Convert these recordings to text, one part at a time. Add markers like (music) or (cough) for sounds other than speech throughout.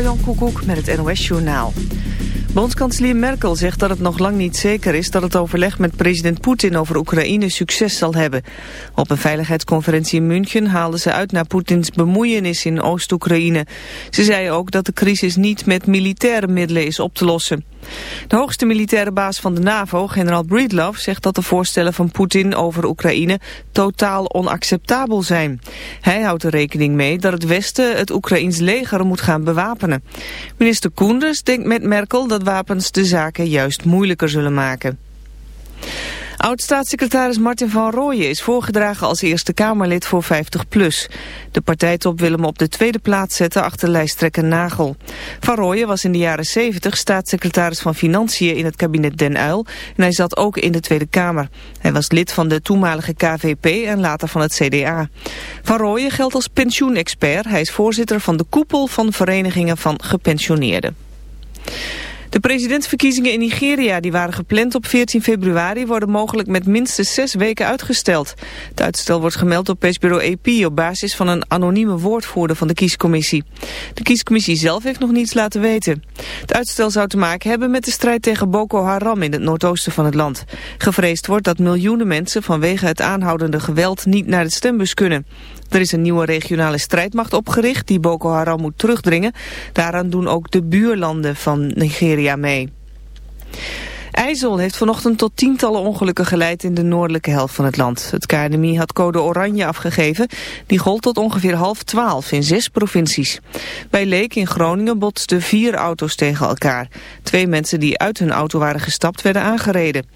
Marjan Koekoek met het NOS Journaal. Bondskanselier Merkel zegt dat het nog lang niet zeker is dat het overleg met president Poetin over Oekraïne succes zal hebben. Op een veiligheidsconferentie in München haalde ze uit naar Poetins bemoeienis in Oost-Oekraïne. Ze zei ook dat de crisis niet met militaire middelen is op te lossen. De hoogste militaire baas van de NAVO, generaal Breedlove, zegt dat de voorstellen van Poetin over Oekraïne totaal onacceptabel zijn. Hij houdt er rekening mee dat het Westen het Oekraïns leger moet gaan bewapenen. Minister Koenders denkt met Merkel dat wapens de zaken juist moeilijker zullen maken. Oud-staatssecretaris Martin van Rooyen is voorgedragen als Eerste Kamerlid voor 50PLUS. De partijtop wil hem op de tweede plaats zetten achter lijsttrekker Nagel. Van Rooyen was in de jaren 70 staatssecretaris van Financiën in het kabinet Den Uyl en hij zat ook in de Tweede Kamer. Hij was lid van de toenmalige KVP en later van het CDA. Van Rooyen geldt als pensioenexpert. Hij is voorzitter van de koepel van verenigingen van gepensioneerden. De presidentsverkiezingen in Nigeria die waren gepland op 14 februari worden mogelijk met minstens zes weken uitgesteld. Het uitstel wordt gemeld op persbureau AP op basis van een anonieme woordvoerder van de kiescommissie. De kiescommissie zelf heeft nog niets laten weten. Het uitstel zou te maken hebben met de strijd tegen Boko Haram in het noordoosten van het land. Gevreesd wordt dat miljoenen mensen vanwege het aanhoudende geweld niet naar de stembus kunnen. Er is een nieuwe regionale strijdmacht opgericht die Boko Haram moet terugdringen. Daaraan doen ook de buurlanden van Nigeria mee. IJssel heeft vanochtend tot tientallen ongelukken geleid in de noordelijke helft van het land. Het KNMI had code oranje afgegeven. Die gold tot ongeveer half twaalf in zes provincies. Bij Leek in Groningen botsten vier auto's tegen elkaar. Twee mensen die uit hun auto waren gestapt werden aangereden.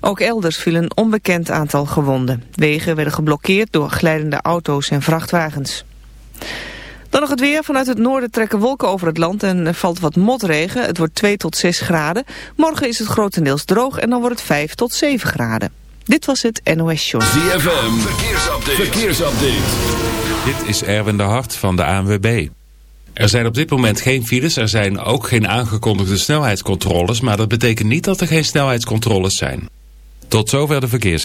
Ook elders viel een onbekend aantal gewonden. Wegen werden geblokkeerd door glijdende auto's en vrachtwagens. Dan nog het weer. Vanuit het noorden trekken wolken over het land en er valt wat motregen. Het wordt 2 tot 6 graden. Morgen is het grotendeels droog en dan wordt het 5 tot 7 graden. Dit was het NOS Show. ZFM, verkeersupdate. verkeersupdate. Dit is Erwin de Hart van de ANWB. Er zijn op dit moment geen files, er zijn ook geen aangekondigde snelheidscontroles... maar dat betekent niet dat er geen snelheidscontroles zijn. Tot zover de verkeers.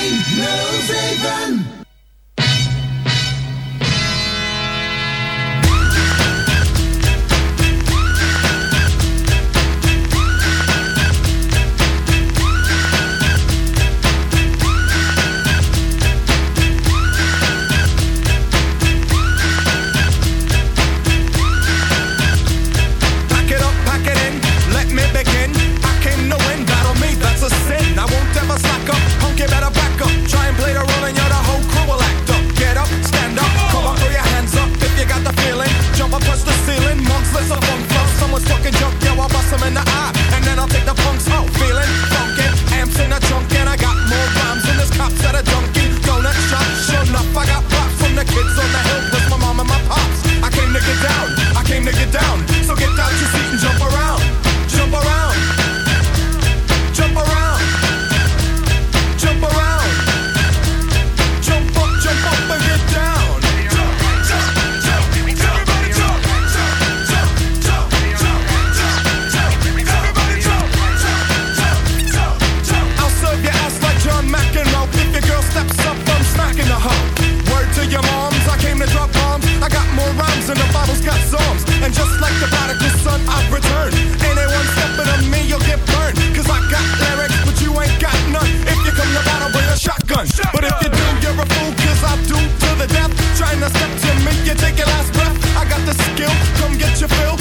Music him in the eye. But if you do, you're a fool, cause I do to the death. Trying to step to me, you take your last breath. I got the skill, come get your fill.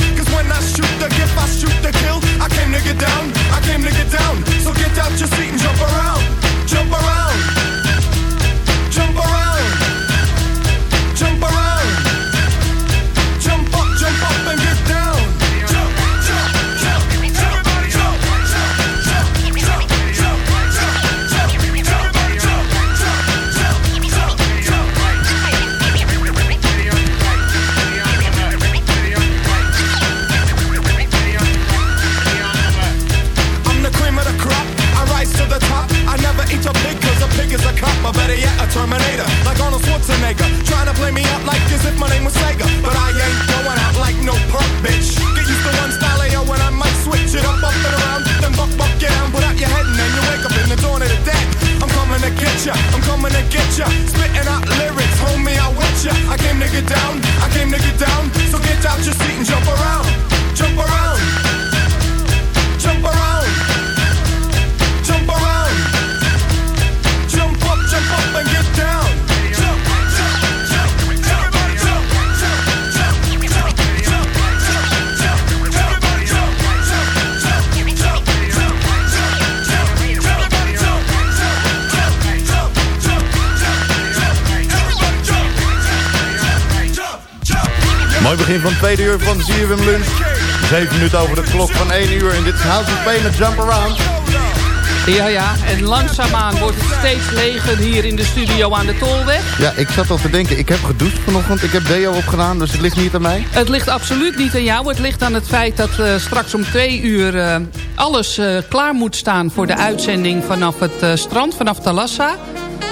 7 minuten over de klok van 1 uur. En dit is House of Pain met Jump Around. Ja, ja. En langzaamaan wordt het steeds leger hier in de studio aan de Tolweg. Ja, ik zat al te denken. Ik heb gedoucht vanochtend. Ik heb deo opgedaan, dus het ligt niet aan mij. Het ligt absoluut niet aan jou. Het ligt aan het feit dat eh, straks om twee uur eh, alles eh, klaar moet staan... voor de uitzending vanaf het strand, vanaf Talassa.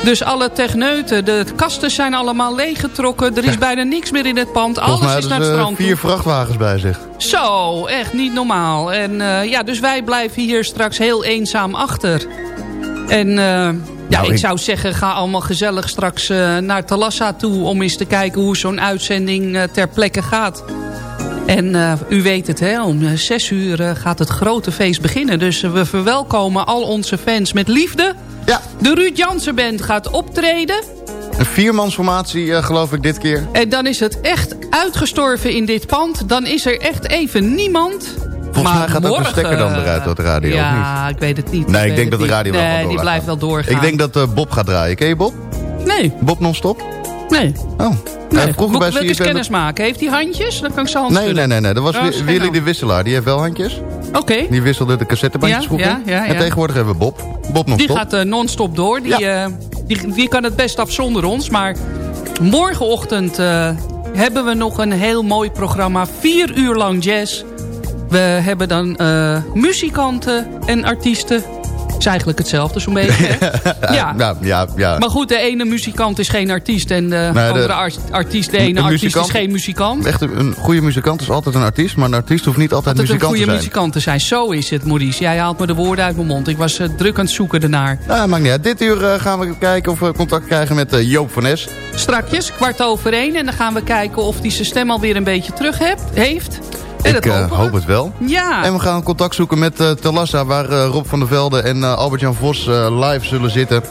Dus alle techneuten, de kasten zijn allemaal leeggetrokken. Er is bijna niks meer in het pand. Volgens Alles is naar het strand vier vrachtwagens bij zich. Zo, echt niet normaal. En eh, ja, dus wij blijven hier straks heel eenzaam achter. En eh, ja, Nou, ik, ik- zou zeggen, ga allemaal gezellig straks eh, naar Talassa toe... om eens te kijken hoe zo'n uitzending ter plekke gaat. En u weet het, hè, om zes uur gaat het grote feest beginnen. Dus we verwelkomen al onze fans met liefde. Ja, De Ruud Jansen Band gaat optreden. een viermansformatie eh, geloof ik dit keer. En dan is het echt uitgestorven in dit pand. Dan is er echt even niemand. Volgens mij gaat ook de morgen- stekker dan eruit uit de radio, of Ja, ik weet het niet. Nee, ik denk dat de radio niet. wel Nee, die door blijft wel doorgaan. Ik denk dat eh, Bob gaat draaien. Ken je Bob? Nee, Bob non-stop? Nee. Oh. nee. Vroeger Wil ik eens kennis maken? Heeft hij handjes? Dan kan ik zijn hand Nee, nee, nee, nee. Dat was Oh, Willy hand. de Wisselaar. Die heeft wel handjes. Oké, Die wisselde de cassettebandjes Ja, vroeger. ja, ja, En tegenwoordig hebben we Bob. Bob die non-stop. gaat eh, non-stop door. Die, eh, die, die kan het best af zonder ons. Maar morgenochtend eh, hebben we nog een heel mooi programma. Vier uur lang jazz. We hebben dan muzikanten en artiesten. Is eigenlijk hetzelfde zo'n beetje. (laughs) ja. ja, ja, ja. Maar goed, de ene muzikant is geen artiest en de de- andere art- artiest, de een ene artiest muzikant- is geen muzikant. Echt een, een goede muzikant is altijd een artiest, maar een artiest hoeft niet altijd, een muzikant goede te zijn. muzikant te zijn. Zo is het, Maurice. Jij haalt me de woorden uit mijn mond. Ik was eh, druk aan het zoeken ernaar. Nou, maakt niet uit. Dit uur eh, gaan we kijken of we contact krijgen met eh, Joop van Es. Strakjes, kwart over één. En dan gaan we kijken of hij zijn stem alweer een beetje terug hebt, heeft. Ik eh, hoop het wel. Ja, En we gaan contact zoeken met Talassa, waar eh, Rob van der Velde en Albert-Jan Vos live zullen zitten.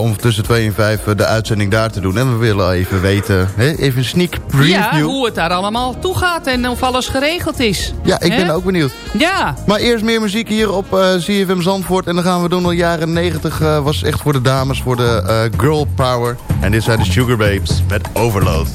om tussen 2 en 5 de uitzending daar te doen. En we willen even weten, hè, even een sneak preview. ja, hoe het daar allemaal toe gaat en of alles geregeld is. Ja, ik ben ook benieuwd. Ja, Maar eerst meer muziek hier op CFM Zandvoort. En dan gaan we doen de jaren 90. eh, was echt voor de dames, voor de girl power. En dit zijn de Sugar Babes met Overload.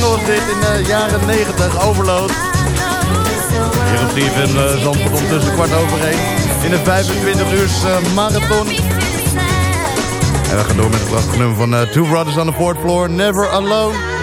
single dit in de jaren 90, overloopt. Hier op Steven uh, Zandvoort om tussen kwart over één. In de 25 uur eh, marathon. En we gaan door met het prachtige nummer van eh, Two Brothers on the Fourth Floor, Never Alone.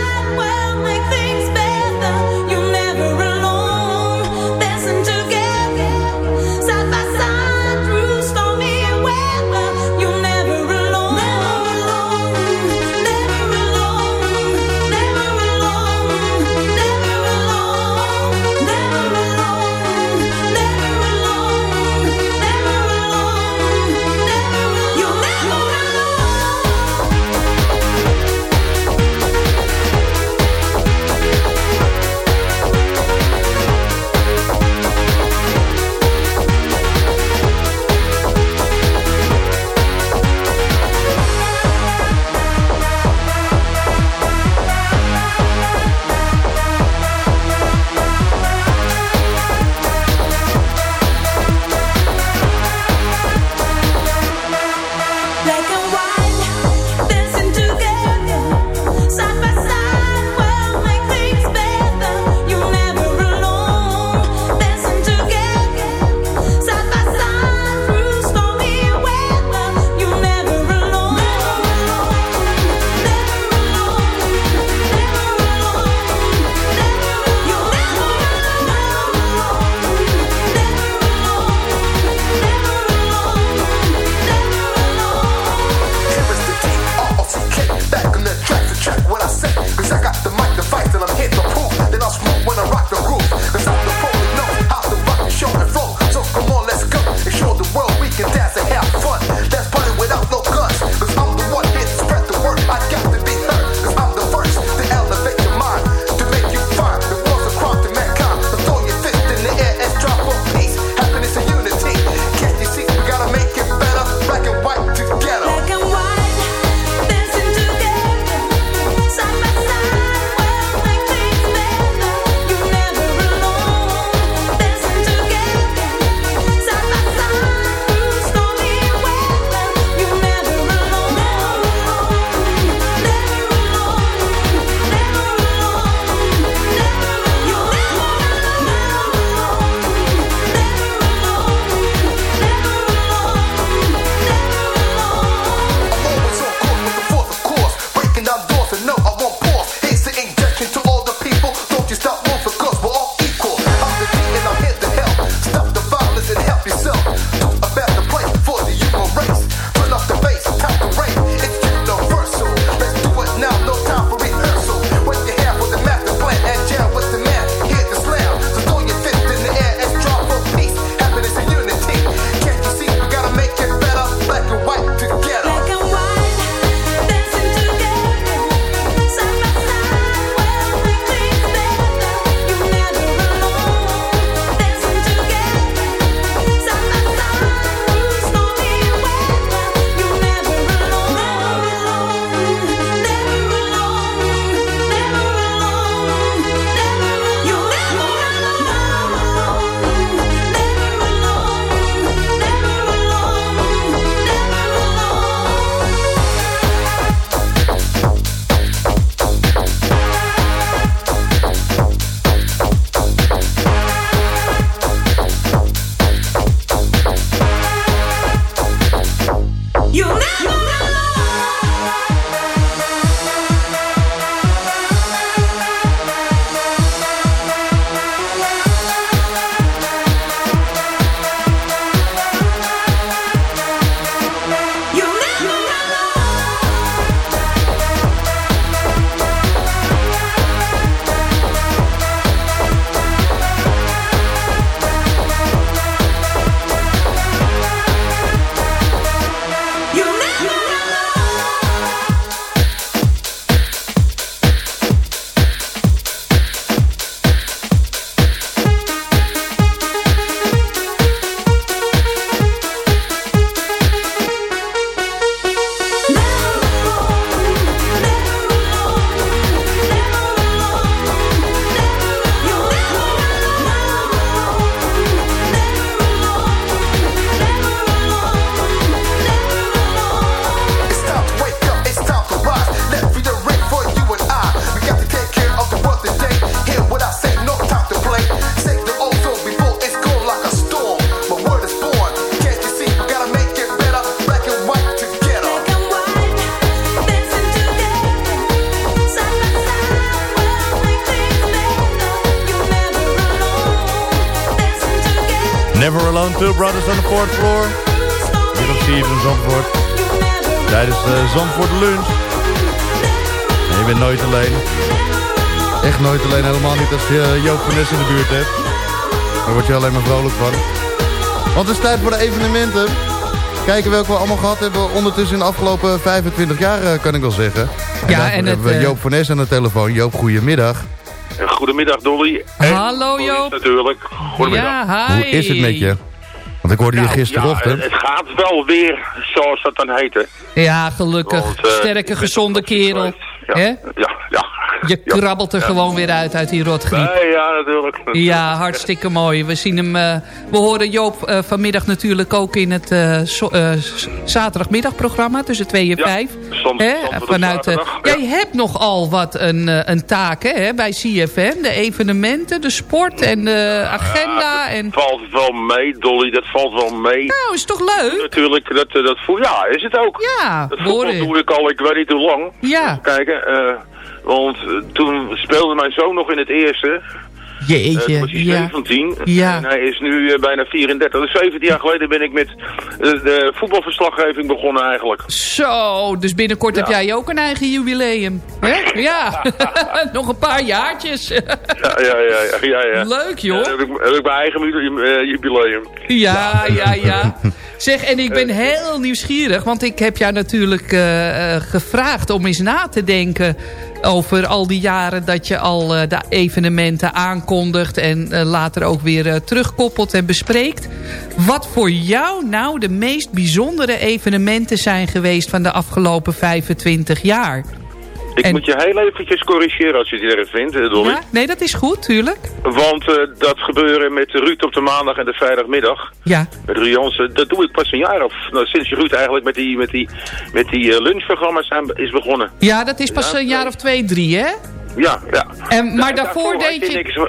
Brothers on the Fourth Floor. Hier op Steven Zandvoort. Tijdens uh, Zandvoort Lunch. En je bent nooit alleen. Echt nooit alleen, helemaal niet als je Joop van Nes in de buurt hebt. Daar word je alleen maar vrolijk van. Want het is tijd voor de evenementen. Kijken welke we allemaal gehad hebben ondertussen in de afgelopen 25 jaar, eh, kan ik wel zeggen. En Ja, en het, hebben we eh, Joop van Nes aan de telefoon. Joop, goedemiddag. Goedemiddag Dolly. En Hallo, Joop. Natuurlijk. Goedemiddag. Ja, hi. Hoe is het met je? Want ik hoorde je Nou, gisterochtend. Ja, het gaat wel weer zoals dat dan heet. hè. Ja, gelukkig. Want, eh, Sterke, gezonde kerel. ja. Je krabbelt er gewoon weer uit, uit die rotgriep. Nee, ja, natuurlijk. Ja, hartstikke mooi. We zien hem. eh, we horen Joop eh, vanmiddag natuurlijk ook in het eh, zaterdagmiddagprogramma tussen 2 en Ja, 5. soms- Hè? soms Vanuit. Jij hebt nogal wat een, een taak hè, bij CFM. De evenementen, de sport en de agenda. En... valt wel mee, Dolly. Dat valt wel mee. Nou, is toch leuk? Natuurlijk, dat, dat voel Ja, is het ook. Ja, Dat voetbal hoor doe ik al, ik weet niet hoe lang. Ja. Kijken, want eh, toen speelde mijn zoon nog in het eerste. Eh, toen Jeetje, was hij ja. 17 Ja. en hij is nu eh, bijna 34. Dus 17 jaar geleden ben ik met eh, de voetbalverslaggeving begonnen eigenlijk. Zo, dus binnenkort heb jij ook een eigen jubileum. Hè? Ja, (laughs) nog een paar jaartjes. Ja, ja, ja. ja, ja, ja. Leuk, joh. Ja, dan heb, ik, heb ik mijn eigen ju- eh, jubileum. Ja, ja, ja. (laughs) Zeg, en ik ben heel nieuwsgierig, want ik heb jou natuurlijk eh, eh, gevraagd om eens na te denken over al die jaren dat je al eh, de evenementen aankondigt en eh, later ook weer eh, terugkoppelt en bespreekt. Wat voor jou nou de meest bijzondere evenementen zijn geweest van de afgelopen 25 jaar? Ik En- moet je heel eventjes corrigeren als je het erg vindt, eh, Dolly. Ja? Nee, dat is goed, tuurlijk. Want dat gebeuren met Ruud op de maandag en de vrijdagmiddag. Ja, Met Ruud Jansen, dat doe ik pas een jaar of... Nou, sinds Ruud eigenlijk met die, met die, met die lunchprogramma's zijn, is begonnen. ja dat is pas Ja, een jaar of twee, drie, hè? Ja, ja. En, maar Ja, daarvoor had deed je... Niks, Oh,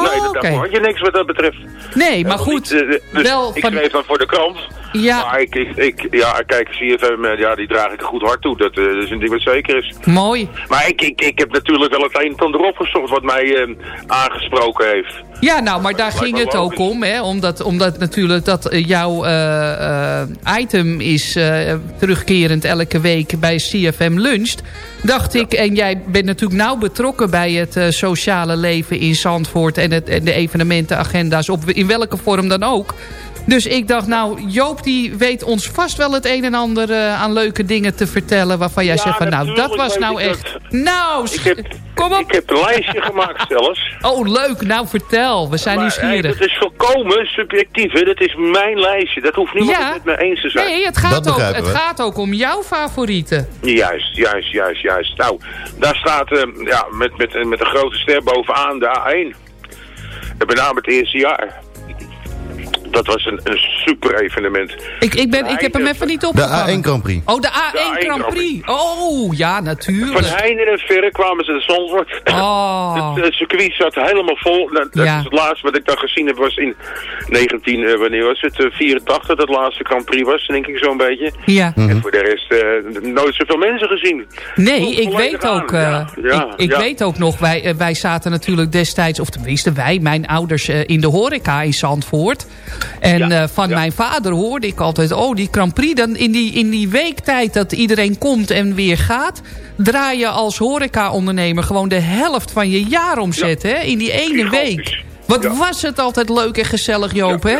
nee, oké. daarvoor had je niks wat dat betreft. Nee, maar goed. niet, eh, dus wel ik van... schreef dan voor de krant. Ja, Maar ik, ik, ik, ja, kijk, CFM, eh, ja, die draag ik goed hard toe. Dat, dat is een ding wat zeker is. mooi. Maar ik, ik, ik heb natuurlijk wel het een en ander opgezocht wat mij eh, aangesproken heeft. Ja, nou, maar daar ging het ook om, hè? Omdat, omdat natuurlijk dat jouw item is terugkerend elke week bij CFM Luncht. Dacht ik, en jij bent natuurlijk nauw betrokken bij het sociale leven in Zandvoort... En, het, en de evenementenagenda's, op, in welke vorm dan ook. Dus ik dacht, nou, Joop die weet ons vast wel het een en ander eh, aan leuke dingen te vertellen... waarvan jij Ja, zegt van, nou, dat was nou echt... dat. Nou, Ik sch- heb, kom op. ik heb een lijstje gemaakt zelfs. Oh, leuk. Nou, vertel. We zijn Maar, nieuwsgierig. hey, dat is volkomen subjectief, hè. Dat is mijn lijstje. Dat hoeft niemand Ja. het met me eens te zijn. Nee, het gaat, ook, het we. gaat ook om jouw favorieten. Juist, juist, juist, juist. Nou, daar staat eh, ja, met, met, met een grote ster bovenaan de A1. En met name het eerste jaar. Dat was een, een super evenement. Ik, ik, ben, ik heb hem even niet De opgevangen. A1 Grand Prix. Oh, de A1, De A1 Grand Grand Prix. Oh, ja, Van natuurlijk. heinde en verre kwamen ze de Zandvoort. Oh. Het eh, circuit zat helemaal vol. Dat, dat Ja. is het laatste wat ik dan gezien heb was in 19, eh, wanneer was het? Eh, 84, dat laatste Grand Prix was, denk ik zo'n beetje. Ja. En voor de rest eh, nooit zoveel mensen gezien. Nee, Komt ik weet aan. ook, eh, Ja, ja, ik, ik ja. weet ook nog, wij, eh, wij zaten natuurlijk destijds, of tenminste wij, mijn ouders, eh, in de horeca in Zandvoort. En Ja, eh, van ja. mijn vader hoorde ik altijd, oh die Grand Prix, dan in die, in die weektijd dat iedereen komt en weer gaat, draai je als horeca-ondernemer gewoon de helft van je jaaromzet, hè, in die ene week. Wat was het altijd leuk en gezellig, Joop, hè?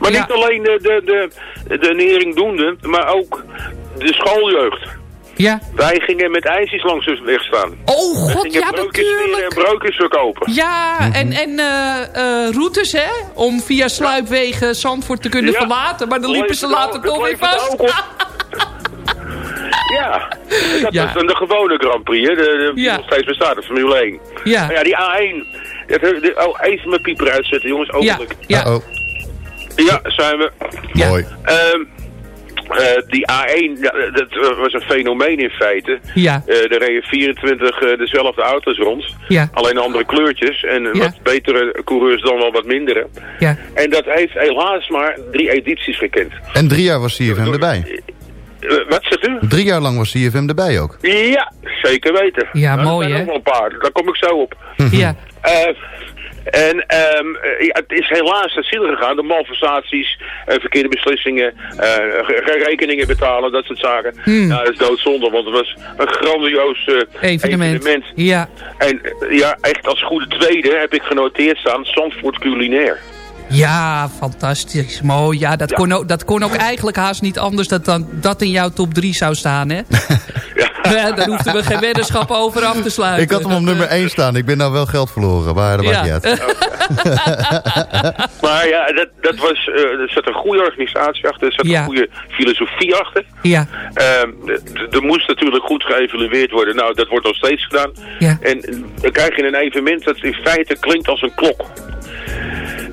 Maar niet alleen de, de, de, de neringdoende, maar ook de schooljeugd. Ja. Wij gingen met ijsjes langs de weg staan. Oh god, gingen ja smeren en natuurlijk. broodjes verkopen. Ja, en, en eh, eh, routes, hè? Om via sluipwegen Zandvoort te kunnen Ja. verlaten. Maar dan liepen ze later toch weer vast. (laughs) Ja, dat Ja. was dan de gewone Grand Prix, hè? De, de, die Ja. nog steeds bestaat, de Formule 1. Ja. Maar ja, die A1. Dat, de, oh, even mijn pieper uitzetten, jongens, Ja, ogenblik. ja, Uh-oh. Ja, zijn we. Ja. Mooi. Ehm, eh, die A1, ja, dat eh, was een fenomeen in feite. ja, Eh er reden 24 eh, dezelfde auto's rond. ja, Alleen andere kleurtjes en Ja. wat betere coureurs dan wel wat mindere. ja. En dat heeft helaas maar drie edities gekend. En drie jaar was CFM erbij. Wat zegt u? Drie jaar lang was CFM erbij ook. Ja, zeker weten. Ja, Nou, mooi, er zijn hè? nog wel een paar, daar kom ik zo op. ja. En ehm, eh, ja, het is helaas te ziel gegaan. De malversaties, eh, verkeerde beslissingen, eh, geen rekeningen betalen, dat soort zaken. Hmm. Ja, dat is doodzonde, want het was een grandioos eh, Evenement. evenement. Ja. En ja, echt als goede tweede heb ik genoteerd staan Zandvoort culinair. Ja, fantastisch. Mooi. Ja, dat, Kon ook, dat kon ook eigenlijk haast niet anders dat dan, dat in jouw top 3 zou staan, hè? (laughs) (laughs) Ja. daar hoefden we geen weddenschap over af te sluiten. Ik had hem op nummer eh, 1 staan. Ik ben nou wel geld verloren, maar dat maakt Ja. niet uit. (laughs) Maar ja, dat, dat was, eh, er zat een goede organisatie achter, er zat Ja. een goede filosofie achter. Ja. Ehm, d- er moest natuurlijk goed geëvalueerd worden. Nou, dat wordt nog steeds gedaan. Ja. En eh, dan krijg je een evenement dat in feite klinkt als een klok.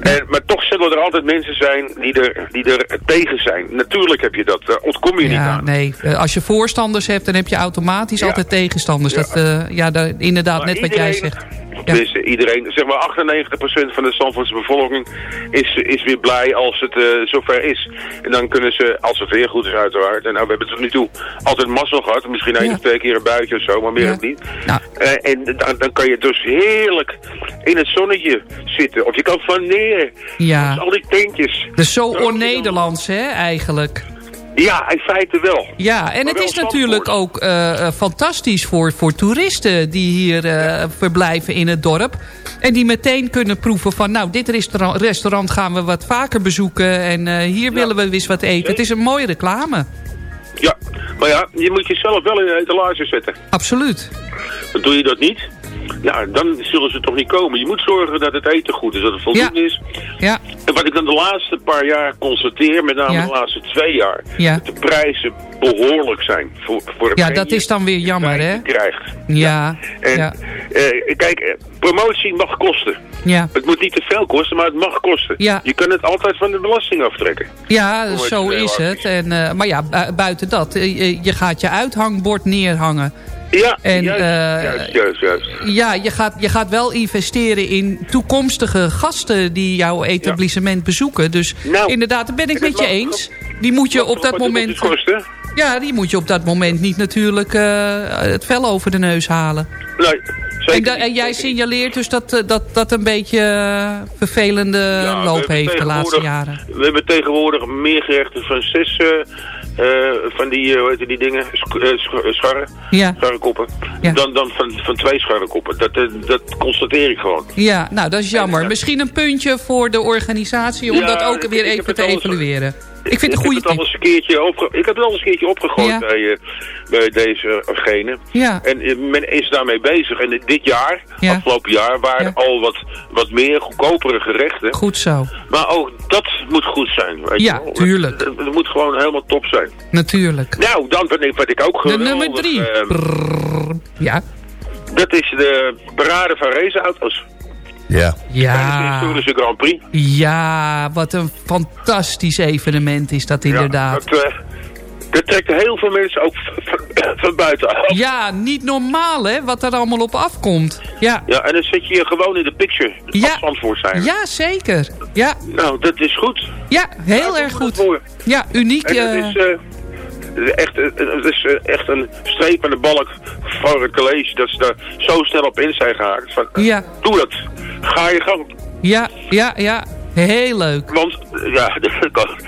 En, maar toch zullen er altijd mensen zijn die er, die er tegen zijn. Natuurlijk heb je dat, daar ontkom je niet aan. nee. Eh, Als je voorstanders hebt, dan heb je automatisch Ja. altijd tegenstanders. Ja. Dat, eh, ja, daar, inderdaad, Maar net wat jij zegt. Dus eh, iedereen, zeg maar 98% van de Zandvoortse bevolking is, is weer blij als het eh, zover is. En dan kunnen ze, als het weer goed is uiteraard, en nou, we hebben tot nu toe altijd mazzel gehad, misschien één of twee keer een buitje of zo, maar meer ook niet. Nou. Eh, en dan, dan kan je dus heerlijk in het zonnetje zitten. Of je kan flaneren. Ja. Dus al die tentjes. Dus zo on-Nederlands, hè, eigenlijk. Ja, in feite wel. Ja, en Maar het is natuurlijk ook eh, eh, fantastisch voor, voor toeristen die hier eh, verblijven in het dorp. En die meteen kunnen proeven van, nou, dit restaurant, restaurant gaan we wat vaker bezoeken. En hier willen we eens wat eten. Het is een mooie reclame. Ja, maar ja, je moet jezelf wel in de etalage zetten. Absoluut. Doe je dat niet, ja, dan zullen ze toch niet komen. Je moet zorgen dat het eten goed is, dat het voldoende Ja. is. Ja, En wat ik dan de laatste paar jaar constateer, met name Ja. de laatste twee jaar, Ja. dat de prijzen behoorlijk zijn voor, voor ja dat is dan weer jammer, hè? krijgt. Ja, En ja, eh, kijk, eh, promotie mag kosten. ja. Het moet niet te veel kosten, maar het mag kosten. Ja. Je kan het altijd van de belasting aftrekken. Ja, zo is het. En, eh, maar ja, bu- buiten dat, eh, je- je gaat je uithangbord neerhangen. Ja, En, juist, eh, juist, juist, juist. Ja, je gaat, je gaat wel investeren in toekomstige gasten die jouw etablissement bezoeken. Dus Nou, inderdaad, daar ben ik dat met je eens. Die moet je op dat moment... Ja, die moet je op dat moment niet natuurlijk eh, het vel over de neus halen. Nee, zeker En, en jij signaleert dus dat eh, dat, dat een beetje vervelende Ja, loop heeft de laatste jaren. We hebben tegenwoordig meer gerechten van zes van die, eh, hoe heet die dingen, eh, sch- eh, scharren, Ja. scharrenkoppen, Ja. dan, dan van, van twee scharrenkoppen. Dat, eh, dat constateer ik gewoon. Ja, nou dat is jammer. Misschien een puntje voor de organisatie om dat ook weer even te evalueren. Ik vind het een goede heb het al eens een keertje opge ik heb het al eens een keertje opgegooid Ja. bij, eh, bij dezegene. Ja. En eh, men is daarmee bezig. En dit jaar, Ja. afgelopen jaar, waren al wat, wat meer goedkopere gerechten. Goed zo. Maar ook dat moet goed zijn. Weet Ja, je wel. tuurlijk. Het, het moet gewoon helemaal top zijn. Natuurlijk. Nou, dan ben ik, wat ik ook De geweldig... nummer drie. eh. Ja. dat is de parade van raceauto's. Ja. Tijdens de Ja. historische Grand Prix. Ja, wat een fantastisch evenement is dat inderdaad. Ja, dat, eh, dat trekt heel veel mensen ook van, (clears throat) van buiten af. Ja, niet normaal hè, wat er allemaal op afkomt. Ja, Ja, en dan zit je gewoon in de picture. Ja. Zijn. ja zeker. Ja, Nou, dat is goed. ja heel Daar erg goed. voor. Ja, uniek. En dat eh, is, eh, echt, het is echt een streep aan de balk voor het college. Dat ze daar zo snel op in zijn gehaakt. Van, eh, Ja. Doe dat. Ga je gang. ja, ja, ja. Heel leuk. Want ja, (laughs)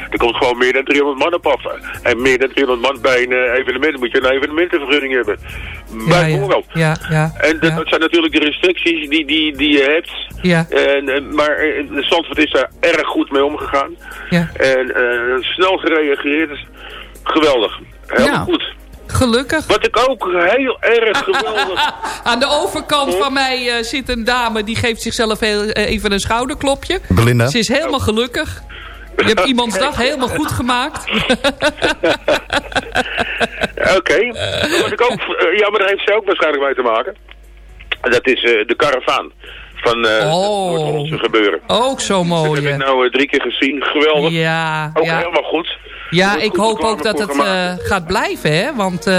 er, komt gewoon meer dan 300 man op af. En meer dan 300 man bij een eh, evenement moet je een evenementenvergunning hebben. Ja, Bijvoorbeeld. ja, ja. En dat, ja. zijn natuurlijk de restricties die, die, die je hebt. Ja. En, eh, maar eh, Zandvoort is daar erg goed mee omgegaan. Ja. En snel gereageerd. Geweldig. Helemaal Ja. goed. Gelukkig. Wat ik ook heel erg (laughs) geweldig... Aan de overkant van mij eh, zit een dame die geeft zichzelf heel, eh, even een schouderklopje. Belinda. Ze is helemaal gelukkig. Je hebt (laughs) iemands dag helemaal goed gemaakt. (laughs) Oké. Wat ik ook... eh, ja, maar daar heeft zij ook waarschijnlijk mee te maken. En Dat is eh, de karavaan van eh het Oh. Noord-Hollandse gebeuren. Ook zo Dat mooi. heb ik nou drie keer gezien. Geweldig. Ja, Ook ja. helemaal goed. Ja ik hoop ook dat het eh, gaat blijven. Hè? Want eh,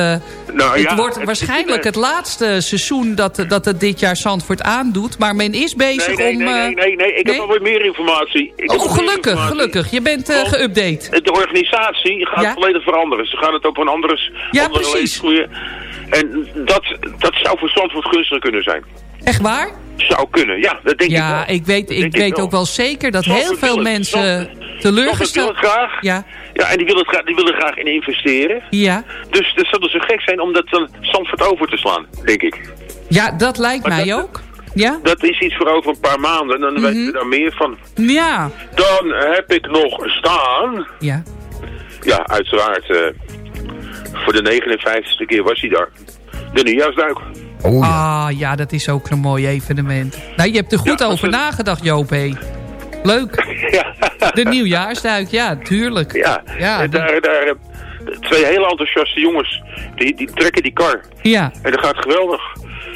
Nou, het ja, wordt het- waarschijnlijk het- laatste seizoen dat, dat het dit jaar Zandvoort aandoet. Maar men is bezig Nee, nee, om... nee, eh, nee, nee, nee. Ik nee? heb alweer meer informatie. Ik Oh, gelukkig, informatie. gelukkig. Je bent geüpdate. De organisatie gaat Ja? volledig veranderen. Ze gaan het op een andere, Ja, andere precies. En dat, dat zou voor Zandvoort gunstiger kunnen zijn. Echt waar? Zou kunnen, ja, dat denk Ja, ik wel. ik weet, ik weet wel. ook wel zeker dat Zandvoort heel veel mensen teleurgesteld... graag. Ja, Ja, en die willen, het graag, die willen er graag in investeren. ja. Dus dat zou dus zo gek zijn om dat dan Zandvoort over te slaan, denk ik. ja, dat lijkt Maar mij dat- ook. Ja? Dat is iets voor over een paar maanden en dan Mhm. weten we daar meer van. Ja. Dan heb ik nog staan, Ja. ja, uiteraard, eh, voor de 59ste keer was hij daar. De nieuwjaarsduik. Oh, Ah, ja, dat is ook een mooi evenement. Nou, je hebt er goed Ja, over nagedacht, Joop. hé. Leuk. (laughs) Ja. De nieuwjaarsduik, ja, tuurlijk. Ja, Ja, en daar, daar, eh, twee hele enthousiaste jongens, die, die trekken die kar. Ja, En dat gaat geweldig.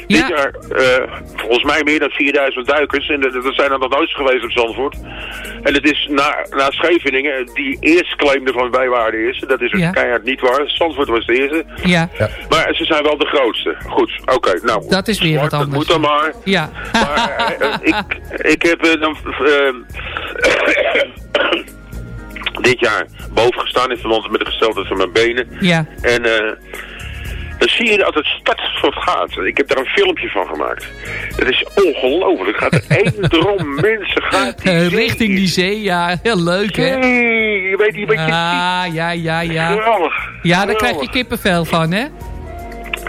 Ja. Dit jaar, eh, volgens mij meer dan 4000 duikers. En dat zijn er nog nooit geweest op Zandvoort. En het is na, na Scheveningen, die eerst claimde van wij waren de eerste. Dat is dus Ja. keihard niet waar. Zandvoort was de eerste. ja, Maar ze zijn wel de grootste. Goed, oké. nou, Dat is weer wat anders. Dat moet dan maar. ja. Maar eh, eh, ik, ik heb dan... (coughs) dit jaar boven gestaan in verband met de gesteldheid van mijn benen. ja. En eh, dan zie je dat het startschot gaat. Ik heb daar een filmpje van gemaakt. Het is ongelooflijk. Het gaat één (laughs) drom mensen gaat die Eh, zee richting in. die zee, ja. Heel leuk, hè? Je weet niet wat je Ja, ja, ja, ja. Geweldig. Ja, daar krijg je kippenvel van, hè?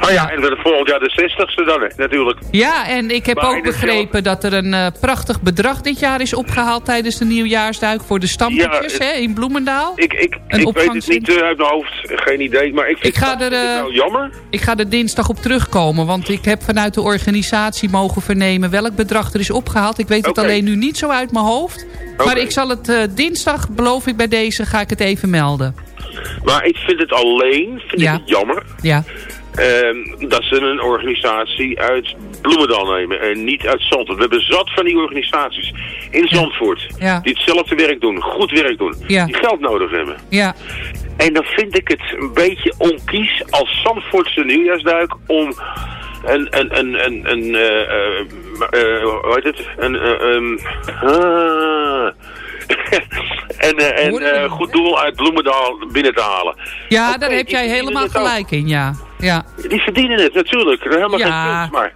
Oh ja, en dan volgend jaar de 60ste dan, natuurlijk. Ja, en ik heb Maar ook het begrepen dat er een eh, prachtig bedrag dit jaar is opgehaald tijdens de nieuwjaarsduik voor de stampertjes Ja, hè, in Bloemendaal. Ik, ik, Een ik weet het niet eh, uit mijn hoofd, geen idee. Maar ik vind Ik ga dat- er, het eh, nou jammer. Ik ga er dinsdag op terugkomen, want ik heb vanuit de organisatie mogen vernemen welk bedrag er is opgehaald. Ik weet het alleen nu niet zo uit mijn hoofd. Maar ik zal het dinsdag, beloof ik bij deze, ga ik het even melden. Maar ik vind het alleen, vind Ja. ik het jammer, Ja, ehm, dat ze een organisatie uit Bloemendaal nemen en niet uit Zandvoort. We hebben zat van die organisaties in Zandvoort Ja. die hetzelfde werk doen, goed werk doen, Ja. die geld nodig hebben. ja, En dan vind ik het een beetje onkies als Zandvoortse nieuwjaarsduik om een, een, een, een, een eh, eh, eh, hoe heet het? Een, eh, ehm, ah. En eh, en eh, goed doel uit Bloemendaal binnen te halen. ja daar heb jij helemaal gelijk in, ja. ja. Die verdienen het natuurlijk, helemaal Ja. geen punt, maar...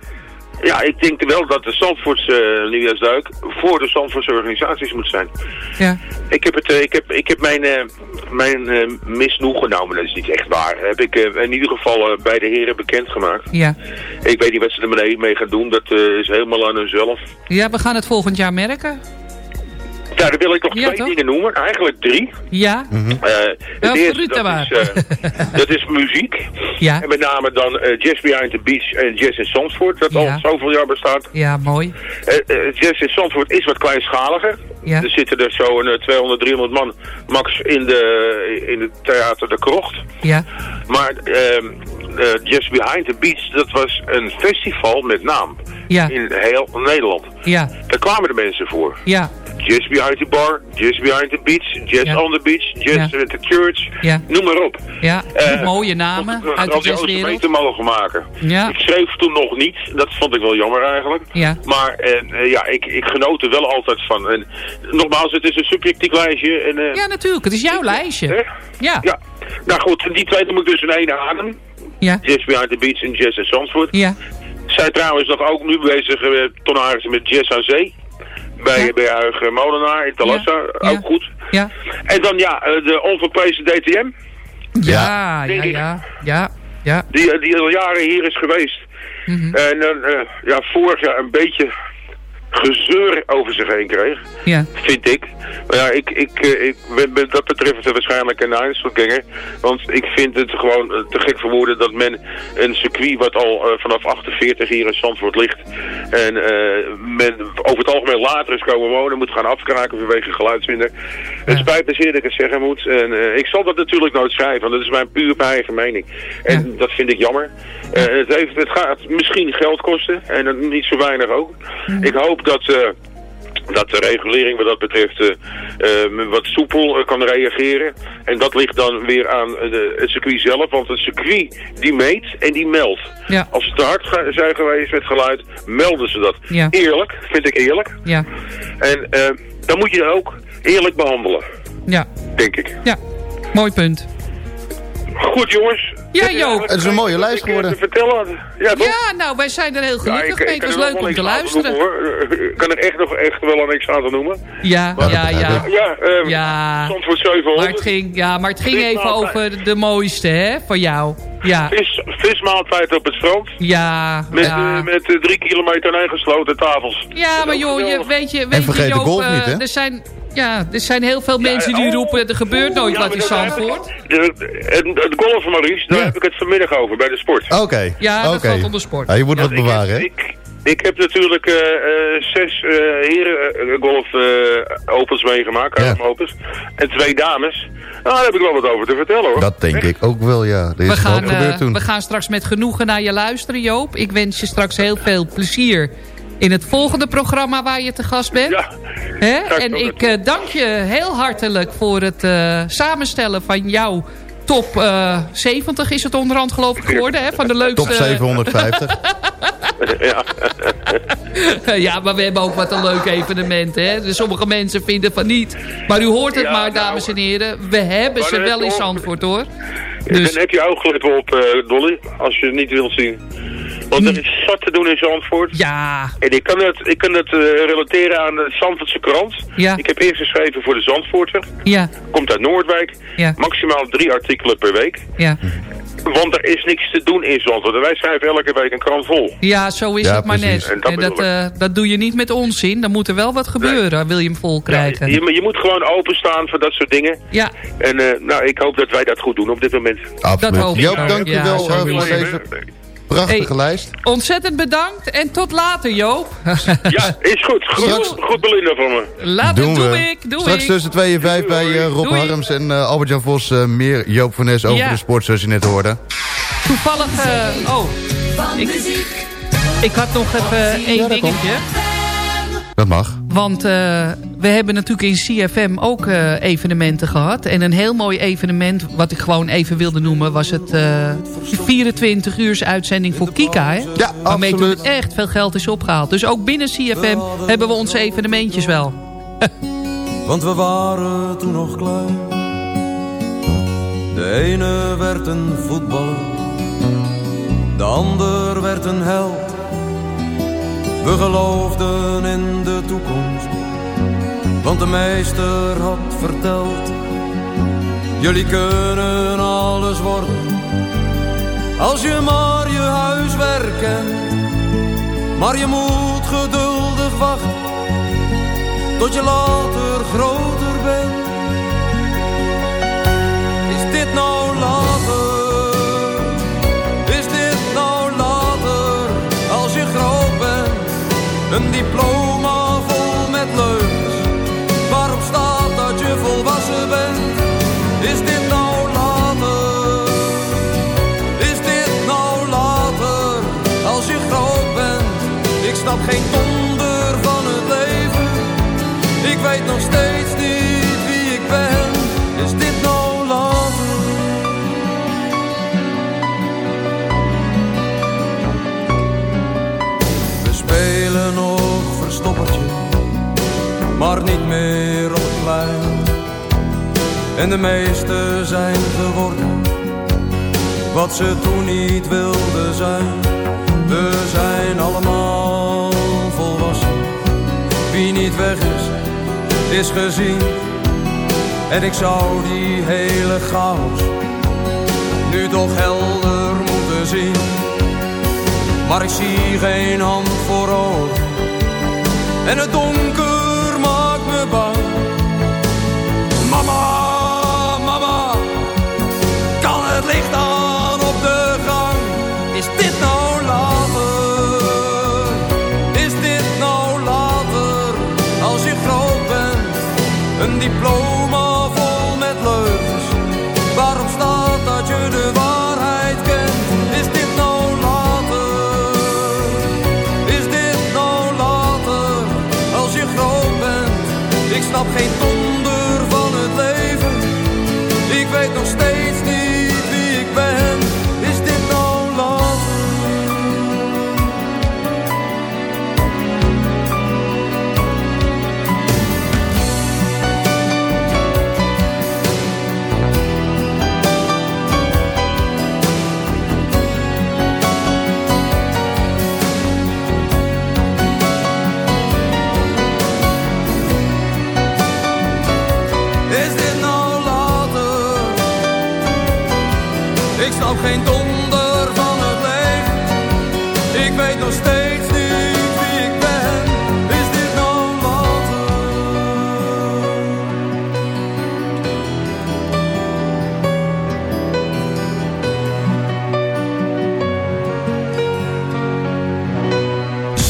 Ja, ik denk wel dat de Zandvoortse uh, nieuwjaarsduik voor de Zandvoortse organisaties moet zijn. ja. Ik heb, het, eh, ik heb, ik heb mijn, eh, mijn misnoegen, nou, maar dat is niet echt waar, heb ik in ieder geval bij de heren bekendgemaakt. Ja. Ik weet niet wat ze er mee, mee gaan doen, dat is helemaal aan hunzelf. ja, we gaan het volgend jaar merken. Ja, dan wil ik nog Ja, twee toch? dingen noemen, eigenlijk drie. Ja, Eh, het Ja, eerste, dat is, eh, dat is muziek. ja, En met name dan eh, Jazz Behind the Beach en Jazz in Zandvoort, dat Ja. al zoveel jaar bestaat. ja, mooi. Eh, Jazz in Zandvoort is wat kleinschaliger. Ja. Er zitten er zo'n eh, 200, 300 man max in, de, in het theater De Krocht. Ja, Maar ehm eh, Jazz Behind the Beach, dat was een festival met naam. ja, In heel Nederland. ja, Daar kwamen de mensen voor. ja, Jazz Behind the Bar, Jazz Behind the Beach, Jazz Ja. on the Beach, Jazz Ja. at the Church, Ja. noem maar op. ja. Eh, Mooie namen om uit de jazzwereld. te mogen maken. Ja. Ik schreef toen nog niet, dat vond ik wel jammer eigenlijk. Ja. Maar eh, eh, ja, ik, ik genoot er wel altijd van. En, nogmaals, het is een subjectief lijstje. En, eh, Ja, natuurlijk. Het is jouw hè? lijstje. Ja, Ja, nou goed, die twee noem ik dus in één adem. ja, Jazz Behind the Beach en Jazz in Zandvoort. ja. Zij trouwens nog ook nu bezig, uh, met Jazz aan Zee. Bij, Ja. bij Huig Molenaar in Talassa, Ja. ook goed. Ja, En dan ja, eh, de onverprezen DTM. ja, ja, ja, ja, ja. Die, eh, die al jaren hier is geweest. Mhm. En dan eh, ja, vorig jaar een beetje gezeur over zich heen kreeg. Ja, Vind ik. Maar ja, ik, ik, eh, ik ben dat betreft waarschijnlijk een Einzelganger. Want ik vind het gewoon eh, te gek voor woorden dat men een circuit wat al eh, vanaf 48 hier in Zandvoort ligt. En men over het algemeen later is komen wonen, moet gaan afkraken vanwege geluidsminder. Het spijt me zeer dat ik het zeggen moet. En ik zal dat natuurlijk nooit schrijven, want dat is mijn puur eigen mening. En dat vind ik jammer. Eh, het, heeft, het gaat misschien geld kosten en dat niet zo weinig ook. Ik hoop dat... eh, dat de regulering wat dat betreft eh, wat soepel kan reageren. En dat ligt dan weer aan de, het circuit zelf, want het circuit die meet en die meldt. Ja. Als ze te hard zijn geweest met geluid, melden ze dat. Ja. Eerlijk, vind ik eerlijk. ja, En dan moet je ook eerlijk behandelen, ja, denk ik. ja. Mooi punt. Goed jongens, Ja, Joop. Het is een mooie lijst geworden. Te vertellen. Ja, toch? Ja, nou, wij zijn er heel Ja, gelukkig mee. Het was leuk om te luisteren. noemen, hoor. Ik kan er echt nog echt wel aan niks aan te noemen. Ja, ja, ja. Ja, eh Ja. Zandvoort 700. Maar het ging, ja, maar het ging even over de mooiste, hè, van jou. Ja, Vis, vismaaltijd op het strand. ja, Met, ja. eh, met eh, drie kilometer ingesloten tafels. Ja, maar joh, je, weet je, weet vergeet je, de Joop, golf eh, niet, hè? Er zijn, ja, er zijn heel veel mensen die oh. roepen, er gebeurt nooit Ja, wat in Zandvoort. de- Het, golfen, Maurice, daar Ja. heb ik het vanmiddag over bij de sport. Oké. Ja, dat oké. valt onder sport. Ja, je moet wat bewaren, hè? Ik, ik heb natuurlijk eh, eh, zes eh, heren golf eh, opens meegemaakt, Ja. Opens. En twee dames. Nou, daar heb ik wel wat over te vertellen hoor. Dat denk Echt. ik ook wel, ja. Er is We een hoop gaan, gebeurd toen. we gaan straks met genoegen naar je luisteren, Joop. Ik wens je straks heel veel plezier in het volgende programma waar je te gast bent. Ja. Hè? En ik eh, dank je heel hartelijk voor het eh, samenstellen van jouw top eh 70 is het onderhand geloof ik geworden. Hè? Van de leukste... Top 750. (laughs) ja. (laughs) ja, maar we hebben ook wat een leuk evenement. Hè? Dus sommige mensen vinden van niet. Maar u hoort het Ja, maar, nou, dames en heren. We hebben ze wel in ook- Zandvoort, hoor. Dus... Dan heb je oogglippen op, eh, Dolly, als je het niet wilt zien. Want er is zat te doen in Zandvoort. Ja, En ik kan het, ik kan het eh, relateren aan de Zandvoortse krant. Ja. Ik heb eerst geschreven voor de Zandvoorter. ja, Komt uit Noordwijk. Ja. Maximaal drie artikelen per week. ja. Want er is niks te doen in Zandvoort. En wij schrijven elke week een krant vol. Ja, zo is Ja, het maar precies. net. En dat En dat, bedoel eh, dat doe je niet met onzin. Dan moet er wel wat gebeuren, wil je hem vol krijgen. Ja, je, je moet gewoon openstaan voor dat soort dingen. Ja, En eh, nou, ik hoop dat wij dat goed doen op dit moment. Absoluut. hoop ik Joop, dank u Ja, wel eh, voor deze prachtige Hey. lijst. ontzettend bedankt en tot later, Joop. (laughs) Ja, is goed. Goed, Straks- goed Belinda van me. Later, Doen doe we. ik, doe Straks ik. tussen 2 en 5 bij eh, Rob Doei. Harms en eh, Albert-Jan Vos. eh, meer Joop van Nes over Ja. de sport, zoals je net hoorde. Toevallig, eh, oh, ik, ik had nog even één dingetje. Dat mag. Want eh, we hebben natuurlijk in CFM ook eh, evenementen gehad. En een heel mooi evenement, wat ik gewoon even wilde noemen... was het eh 24 uur uitzending voor Kika. Hè? Ja, Waarmee toen echt veel geld is opgehaald. Dus ook binnen CFM hebben we onze evenementjes wel. (laughs) Want we waren toen nog klein. De ene werd een voetballer, de ander werd een held. We geloofden in de toekomst, want de meester had verteld. Jullie kunnen alles worden, als je maar je huiswerk kent. Maar je moet geduldig wachten tot je later groter een diploma maar niet meer op. En de meesten zijn geworden wat ze toen niet wilden zijn. We zijn allemaal volwassen. Wie niet weg is, is gezien. En ik zou die hele chaos nu toch helder moeten zien. Maar ik zie geen hand voor ogen. En het donker Is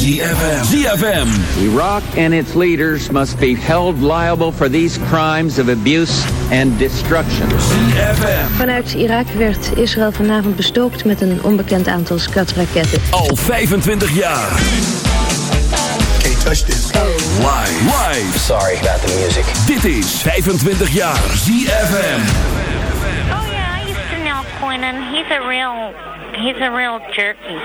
ZFM. ZFM. Iraq and its leaders must be held liable for these crimes of abuse and destruction. Vanuit Irak werd Israël vanavond bestookt met een onbekend aantal skatraketten. Al 25 jaar. Can't touch this. Live. Live. Sorry about the music. Dit is 25 jaar ZFM. Oh yeah, I used to know Quentin. He's a real, he's a real jerky.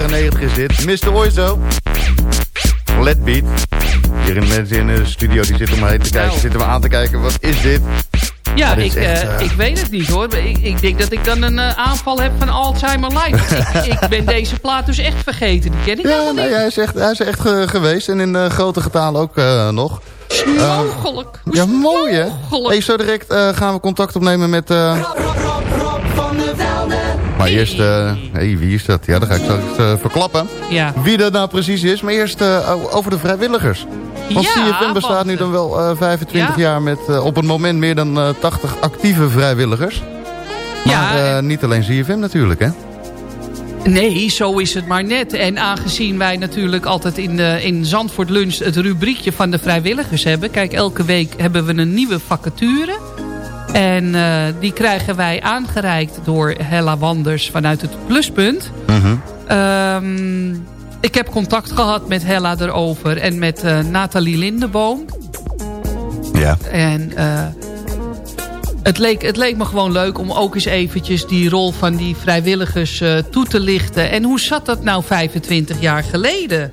Jaren 90 is dit. Mr. Oizo. Let Beat. Hier in mensen in de studio die zitten om me heen te kijken, Nou. zitten me aan te kijken. Wat is dit? Ja, ik, echt, eh, eh, ik weet het niet hoor. Ik, ik denk dat ik dan een eh, aanval heb van Alzheimer light. (laughs) ik, ik ben deze plaat dus echt vergeten. Die ken ik Ja, nee, hij is echt, hij is echt ge- geweest. En in grote getalen ook nog. Eh, Mogelijk. ja, mooi hè. mogelijk? Hey, zo direct gaan we contact opnemen met... maar eerst... eh hey, wie is dat? Ja, dat ga ik straks eh, verklappen. Ja. Wie dat nou precies is. Maar eerst eh, over de vrijwilligers. Want Ja, CFM bestaat nu dan wel eh, 25 ja. jaar met op het moment meer dan eh, 80 actieve vrijwilligers. Maar Ja, niet alleen CFM natuurlijk hè. Nee, zo is het maar net. En aangezien wij natuurlijk altijd in, de, in Zandvoort Lunch het rubriekje van de vrijwilligers hebben. Kijk, elke week hebben we een nieuwe vacature. En eh, die krijgen wij aangereikt door Hella Wanders vanuit het Pluspunt. Ehm, ik heb contact gehad met Hella erover en met eh, Nathalie Lindeboom. Ja. En eh, het, leek, het leek me gewoon leuk om ook eens eventjes die rol van die vrijwilligers toe te lichten. En hoe zat dat nou 25 jaar geleden?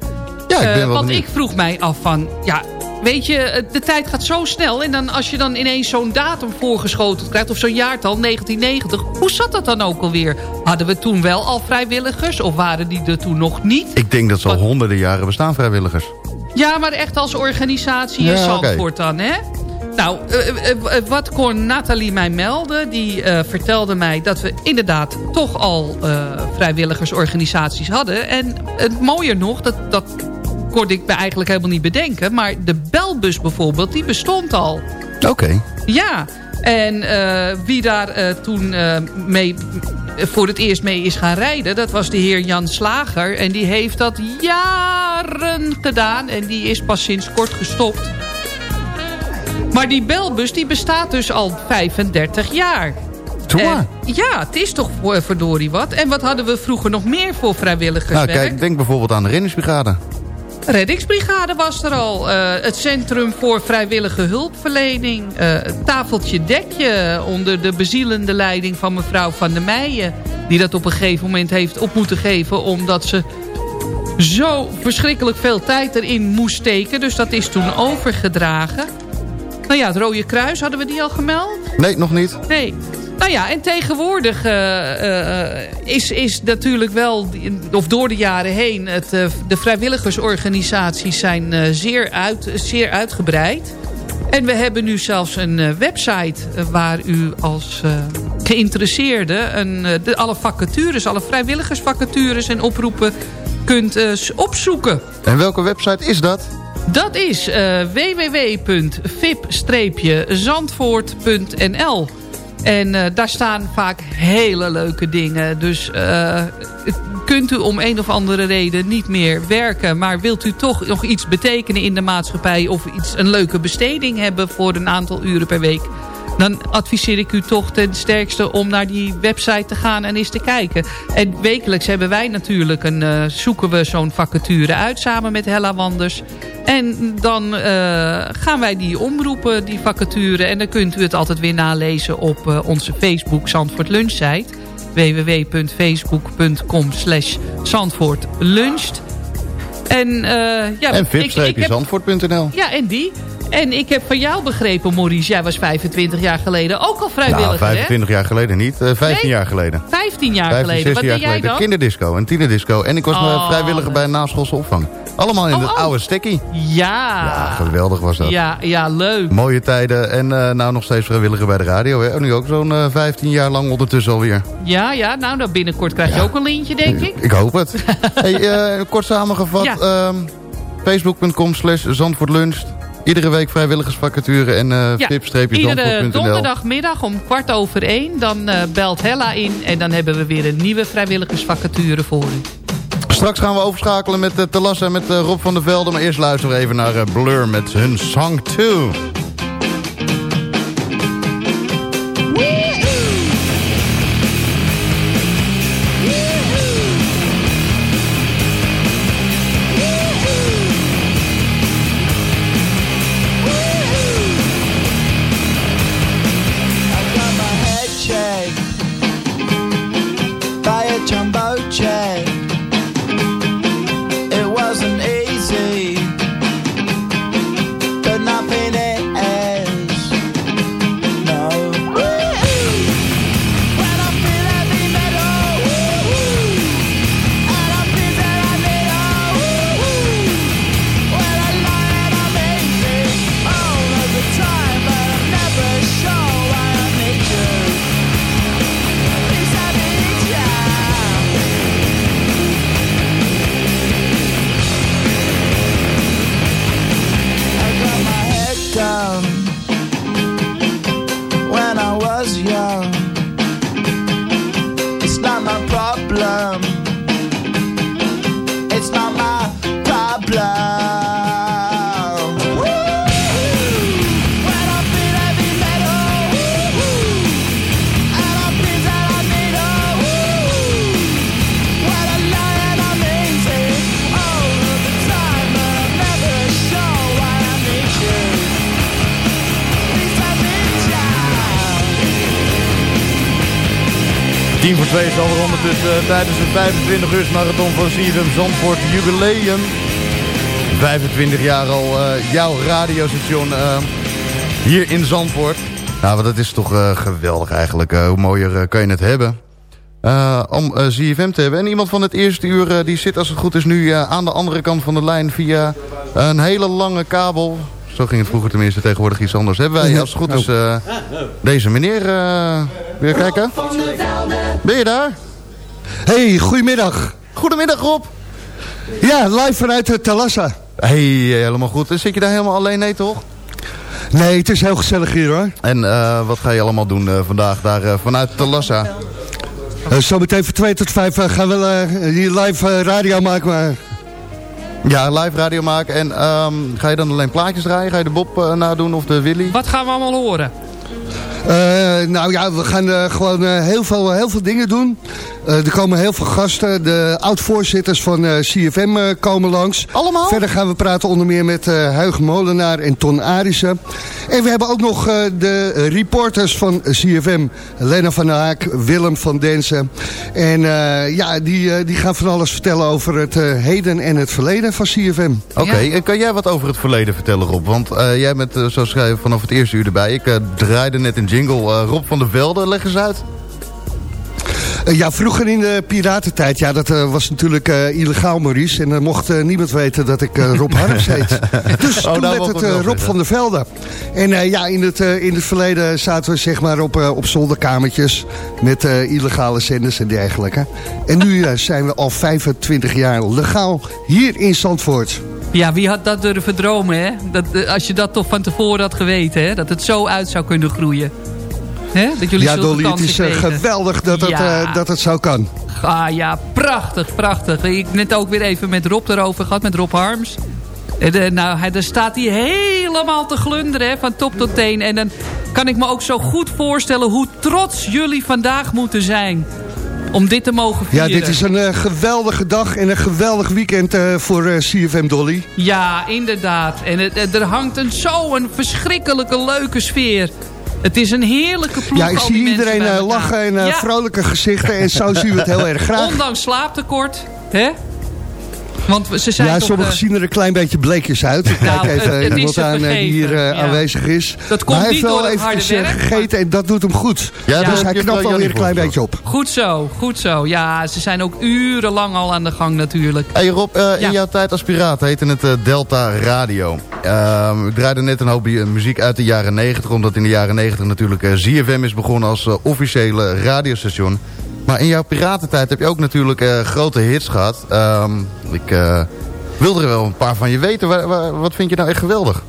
Ja, ik ben wel want benieuwd. ik vroeg mij af van, ja, weet je, de tijd gaat zo snel. En dan, als je dan ineens zo'n datum voorgeschoteld krijgt, of zo'n jaartal, 1990. Hoe zat dat dan ook alweer? Hadden we toen wel al vrijwilligers of waren die er toen nog niet? Ik denk dat ze al honderden jaren bestaan vrijwilligers. Ja, maar echt als organisatie in Ja. Zandvoort dan, hè? Nou, eh, eh, eh, wat kon Nathalie mij melden? Die vertelde mij dat we inderdaad toch al vrijwilligersorganisaties hadden. En het mooier nog, dat, dat kon ik me eigenlijk helemaal niet bedenken... maar de belbus bijvoorbeeld, die bestond al. Oké. Ja, en eh, wie daar eh, toen eh, mee, voor het eerst mee is gaan rijden... dat was de heer Jan Slager. En die heeft dat jaren gedaan. En die is pas sinds kort gestopt. Maar die belbus die bestaat dus al 35 jaar. En ja, het is toch verdorie wat. En wat hadden we vroeger nog meer voor Nou, vrijwilligerswerk? kijk, denk bijvoorbeeld aan de reddingsbrigade. Reddingsbrigade was er al. Eh, het Centrum voor Vrijwillige Hulpverlening. eh, tafeltje dekje onder de bezielende leiding van mevrouw Van der Meijen. Die dat op een gegeven moment heeft op moeten geven. Omdat ze zo verschrikkelijk veel tijd erin moest steken. Dus dat is toen overgedragen. Nou ja, het Rode Kruis, hadden we die al gemeld? Nee, nog niet. Nee. Nou ja, en tegenwoordig eh, eh, is, is natuurlijk wel, of door de jaren heen... Het, eh, de vrijwilligersorganisaties zijn zeer, uit, zeer uitgebreid. En we hebben nu zelfs een website waar u als geïnteresseerde... Een, de, alle vacatures, alle vrijwilligersvacatures en oproepen kunt opzoeken. En welke website is dat? Dat is eh www.vip-zandvoort.nl. En eh, daar staan vaak hele leuke dingen. Dus eh, kunt u om een of andere reden niet meer werken... maar wilt u toch nog iets betekenen in de maatschappij... of iets, een leuke besteding hebben voor een aantal uren per week... dan adviseer ik u toch ten sterkste om naar die website te gaan en eens te kijken. En wekelijks hebben wij natuurlijk een, eh, zoeken we zo'n vacature uit samen met Hella Wanders. En dan eh, gaan wij die omroepen, die vacature. En dan kunt u het altijd weer nalezen op eh, onze Facebook Zandvoort Lunch site www.facebook.com slash. En, ja, En vip-zandvoort.nl. ja, en die. En ik heb van jou begrepen, Maurice, jij was 25 jaar geleden ook al vrijwilliger, Nou, 25 jaar geleden niet. eh 15 Nee. jaar geleden. hè? 15 jaar 15, geleden. 16 Wat jaar deed jij geleden. dan? Kinderdisco en tienerdisco. En ik was Oh, eh, vrijwilliger bij een naschoolse opvang. Allemaal in Oh, het oh. oude stekkie. Ja. Ja, geweldig was dat. Ja, ja, leuk. Mooie tijden. En eh, nou nog steeds vrijwilliger bij de radio. Hè. Nu ook zo'n eh, 15 jaar lang ondertussen alweer. Ja, ja, nou, dan binnenkort krijg je ook een lintje, denk ik. Ik hoop het. (laughs) hey, eh, kort samengevat. Ja. ehm, Facebook.com slash Zandvoortlunch. Iedere week vrijwilligersvacature en eh Ja, iedere donderdagmiddag om kwart over één. Dan eh, belt Hella in en dan hebben we weer een nieuwe vrijwilligersvacature voor u. Straks gaan we overschakelen met uh, Talassa en met eh, Rob van der Velde. Maar eerst luisteren we even naar eh, Blur met hun Song 2. 10 voor 2 is alweer ondertussen eh, tijdens de 25 uur marathon van CFM Zandvoort jubileum. 25 jaar al eh, jouw radiostation eh, hier in Zandvoort. Nou, dat is toch geweldig eigenlijk. Hoe mooier kan je het hebben. Om ZFM te hebben. En iemand van het eerste uur die zit als het goed is nu aan de andere kant van de lijn via een hele lange kabel. Zo ging het vroeger tenminste, tegenwoordig iets anders. Hebben wij als het goed is eh, deze meneer uh, weer kijken? Ben je daar? Hey, goedemiddag. Goedemiddag Rob. Ja, live vanuit de Talassa. Hey, helemaal goed. Zit je daar helemaal alleen? Nee toch? Nee, het is heel gezellig hier hoor. En eh, wat ga je allemaal doen eh, vandaag daar eh, vanuit Talassa? Zometeen van 2 tot 5 uh, gaan we hier live radio maken. Maar... Ja, live radio maken. En um, ga je dan alleen plaatjes draaien? Ga je de Bob uh, nadoen of de Willy? Wat gaan we allemaal horen? Uh, nou ja, we gaan uh, gewoon uh, heel, veel, heel veel dingen doen. er komen heel veel gasten. De oud-voorzitters van CFM komen langs. Allemaal? Verder gaan we praten onder meer met Huig Molenaar en Ton Arissen. En we hebben ook nog de reporters van CFM. Lena van der Haak, Willem van Densen. En ja, die, die gaan van alles vertellen over het heden en het verleden van CFM. Oké, okay. ja. kan jij wat over het verleden vertellen Rob? Want jij bent, zoals schrijven, vanaf het eerste uur erbij. Ik draaide net in jingle. Uh, Rob van der Velde, leg eens uit. Uh, ja, vroeger in de piratentijd, ja, dat uh, was natuurlijk uh, illegaal, Maurice. En dan mocht niemand weten dat ik Rob (laughs) Harms heet. dus oh, toen werd het Rob van der Velde. En ja, in het, in het verleden zaten we zeg maar op, op zolderkamertjes met illegale zenders en dergelijke. En nu zijn we al 25 jaar legaal hier in Zandvoort. Ja, wie had dat durven dromen, hè? Dat, als je dat toch van tevoren had geweten, hè? Dat het zo uit zou kunnen groeien. Hè? Dat jullie ja, Dolly, het is uh, geweldig dat, ja. het, uh, dat het zo kan. Ah ja, prachtig, prachtig. Ik heb net ook weer even met Rob erover gehad, met Rob Harms. En, uh, nou, hij, daar staat hij helemaal te glunderen, hè, van top tot teen. En dan kan ik me ook zo goed voorstellen hoe trots jullie vandaag moeten zijn om dit te mogen vieren. Ja, dit is een uh, geweldige dag en een geweldig weekend uh, voor uh, CFM Dolly. Ja, inderdaad. En er hangt een, zo een verschrikkelijke leuke sfeer. Het is een heerlijke ploeg. Ja, ik zie iedereen lachen en ja. vrolijke gezichten en zo zien we het heel erg (laughs) graag. Ondanks slaaptekort, hè? Want ze zijn ja, sommigen zien er een klein beetje bleekjes uit. Ik nou, kijk even het, iemand aan die hier uh, ja. aanwezig is. Dat komt maar hij heeft wel even harde werk, gegeten en dat doet hem goed. Ja, dus hij knapt alweer een klein beetje op. Goed zo, goed zo. Ja, ze zijn ook urenlang al aan de gang natuurlijk. Hey Rob, uh, in jouw tijd als piraat heette het uh, Delta Radio. Uh, ik draaide net een hoop muziek uit de jaren 90, omdat in de jaren 90 natuurlijk ZFM is begonnen als officiële radiostation. Maar in jouw piratentijd heb je ook natuurlijk grote hits gehad. Um, ik wilde er wel een paar van je weten. Wat, wat vind je nou echt geweldig?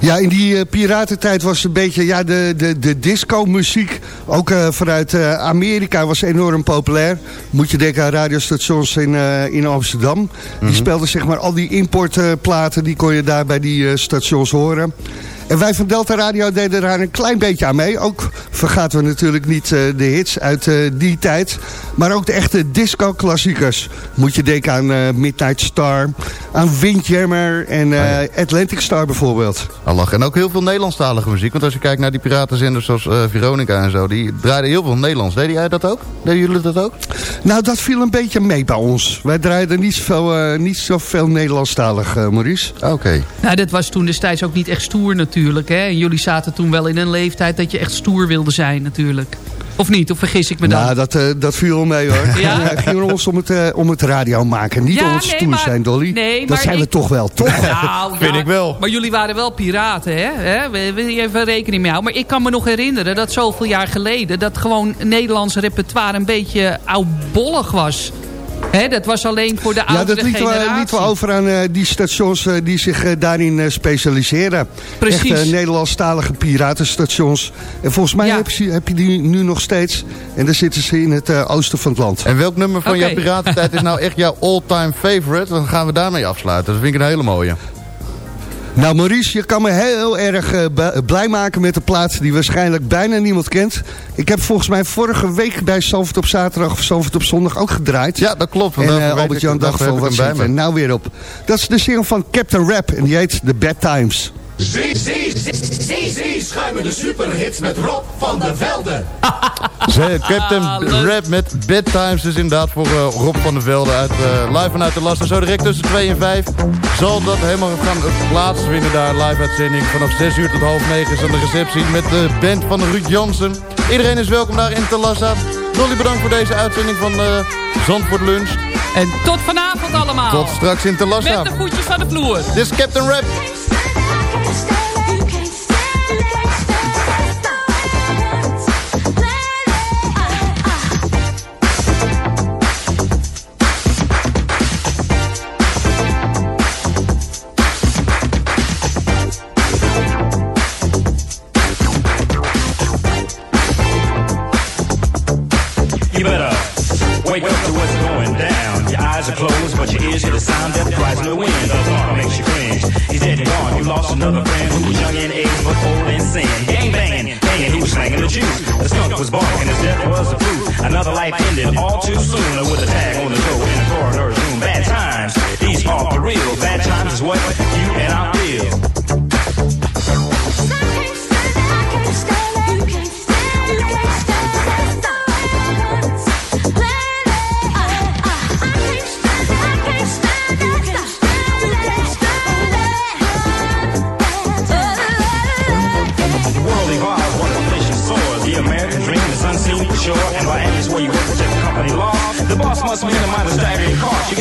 Ja, in die uh, piratentijd was een beetje ja, de, de, de disco-muziek. Ook uh, vanuit uh, Amerika was enorm populair. Moet je denken aan radiostations in, in Amsterdam. Mm -hmm. Die speelden zeg maar al die importplaten, die kon je daar bij die stations horen. En wij van Delta Radio deden daar een klein beetje aan mee. Ook vergaten we natuurlijk niet uh, de hits uit uh, die tijd. Maar ook de echte disco-klassiekers. Moet je denken aan uh, Midnight Star, aan Windjammer en ah, ja. Atlantic Star bijvoorbeeld. Allah. En ook heel veel Nederlandstalige muziek. Want als je kijkt naar die piratenzenders zoals Veronica en zo... die draaiden heel veel Nederlands. Deden jij dat ook? Deden jullie dat ook? Nou, dat viel een beetje mee bij ons. Wij draaiden niet zoveel, niet zoveel Nederlandstalig, Maurice. Oké. Okay. Nou, dat was toen destijds ook niet echt stoer natuurlijk natuurlijk. Hè? En jullie zaten toen wel in een leeftijd dat je echt stoer wilde zijn natuurlijk. Of niet? Of vergis ik me dan? Nou, dat, uh, dat viel mee hoor. (laughs) Ja? Het ging ons om het, uh, om het radio maken. Niet ja, om het nee, stoer maar, zijn, Dolly. Nee, dat maar zijn ik, we toch wel, toch? Nou, (laughs) Vind ik wel. Maar jullie waren wel piraten, hè? hè? We, we even rekening mee houden. Maar ik kan me nog herinneren dat zoveel jaar geleden... dat gewoon Nederlands repertoire een beetje oudbollig was. He, dat was alleen voor de oudere Ja, dat lieten we, liet we over aan uh, die stations uh, die zich uh, daarin uh, specialiseren. Precies. Echt Nederlandstalige piratenstations. En volgens mij ja. heb, je, heb, je, die nu nog steeds. En daar zitten ze in het oosten van het land. En welk nummer van okay. jouw piratentijd is nou echt jouw all-time favorite? Dan gaan we daarmee afsluiten. Dat vind ik een hele mooie. Nou Maurice, je kan me heel erg uh, blij maken met de plaats die waarschijnlijk bijna niemand kent. Ik heb volgens mij vorige week bij Zalvert op zaterdag of Zalvert op zondag ook gedraaid. Ja, dat klopt. En uh, Albert-Jan dacht van, wat zit er nou weer op? Dat is de single van Captain Rap en die heet The Bad Times. Zee, zee, zee, zee, zee, schuimende superhits met Rob van der Velde. (laughs) Captain Rap met Bedtimes is inderdaad voor eh, Rob van der Velde uit, eh, live vanuit de Last. En zo direct tussen 2 en 5 zal dat helemaal gaan plaatsvinden daar. Live uitzending vanaf 6 uur tot half 9 is aan de receptie met de band van Ruud Jansen. Iedereen is welkom daar in Talassa. Dolly bedankt voor deze uitzending van uh, Zandvoort Lunch. En tot vanavond allemaal. Tot straks in Talassa. Met de voetjes van de vloer. Dit is Captain Rap. That cries in the thought makes you cringe. He's dead and gone. You lost another friend who was young in age but old in sin. Gang banging, banging, he was slanging the juice. The skunk was barking, his death was the proof. Another life ended all too soon with a tag on the door in the coroner's room. Bad times, these are for real. Bad times is what you and I feel.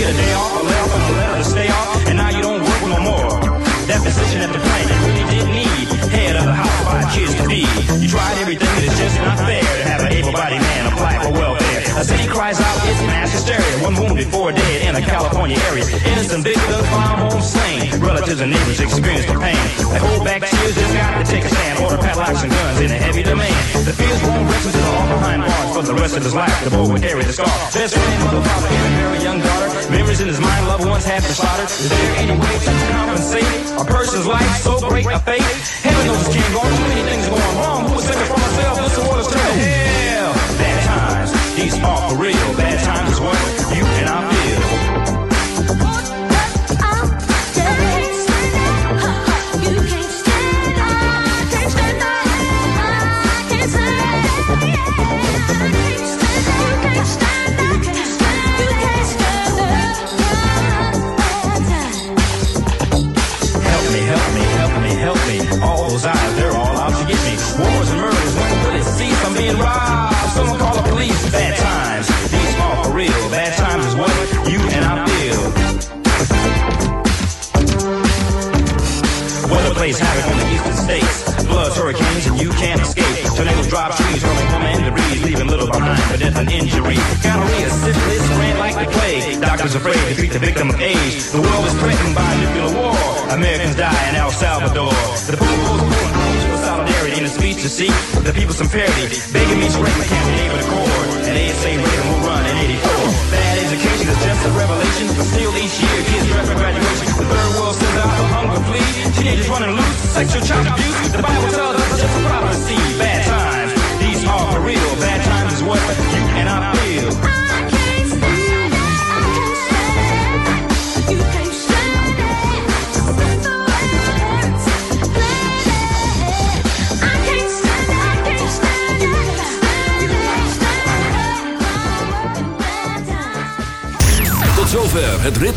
A day off, a layoff, and a letter to stay off. And now you don't work no more. That position at the plant you really didn't need. Head of the house, five kids to feed. You tried everything, and it's just not fair to have an able-bodied man apply for welfare. A city cries out, it's mass hysteria. One wounded, four dead in a California area. Innocent victims found home slain. Relatives and neighbors experience the pain. They hold back tears, just got to take a stand. Order padlocks and guns in a heavy demand. The fears won't rest until all behind bars for the rest of his life. The boy will carry the scar. Best friend, mother, father, and a very young daughter. Memories in his mind, loved ones have been slaughtered. Is there any way to compensate a person's life so great a fate? The